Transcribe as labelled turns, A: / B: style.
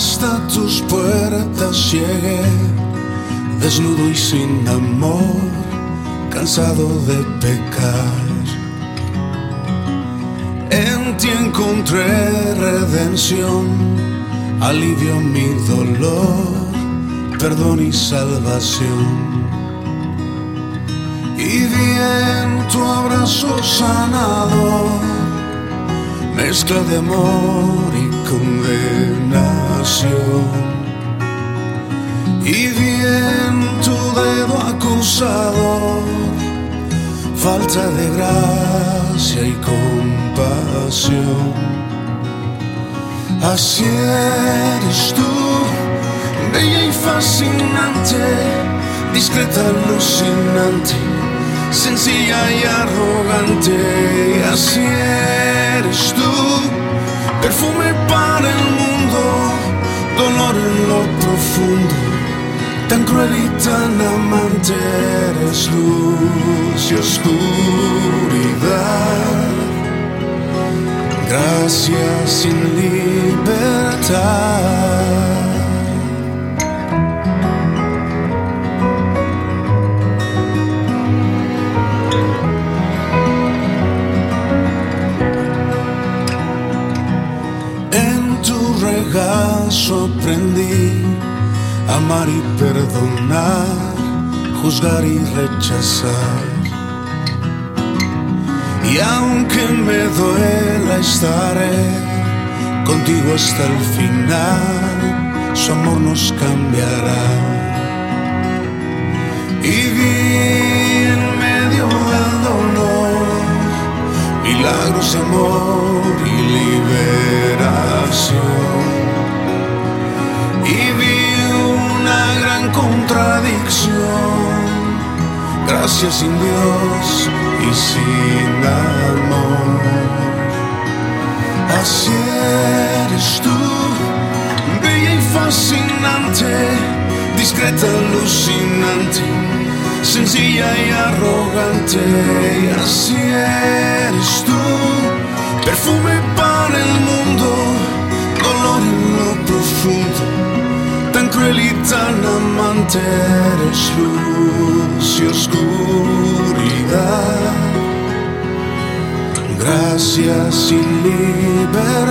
A: hasta tus puertas llegué, desnudo y sin amor, cansado de pecar. En ti encontré redención, alivio mi dolor, perdón y salvación. Y vi en tu abrazo sanador, mezcla de amor y Y vi en tu dedo acusador, falta de gracia y compasión. Así eres tú, bella y fascinante, discreta, alucinante, sencilla y arrogante. Así eres tú, perfume para el mundo, dolor en lo profundo. Tan cruel y tan amante eres luz y oscuridad. Gracias sin libertad. Regazo aprendí amar y perdonar, juzgar y rechazar. Y aunque me duela estaré contigo hasta el final, su amor nos cambiará. Y vi en medio del dolor milagros de amor y liberación. Y vi una gran contradicción, gracias sin Dios y sin amor. Así eres tú, bella y fascinante, discreta, alucinante, sencilla y arrogante. Así eres tú, perfume para tan cruel y tan luz y oscuridad. Gracias y libertad.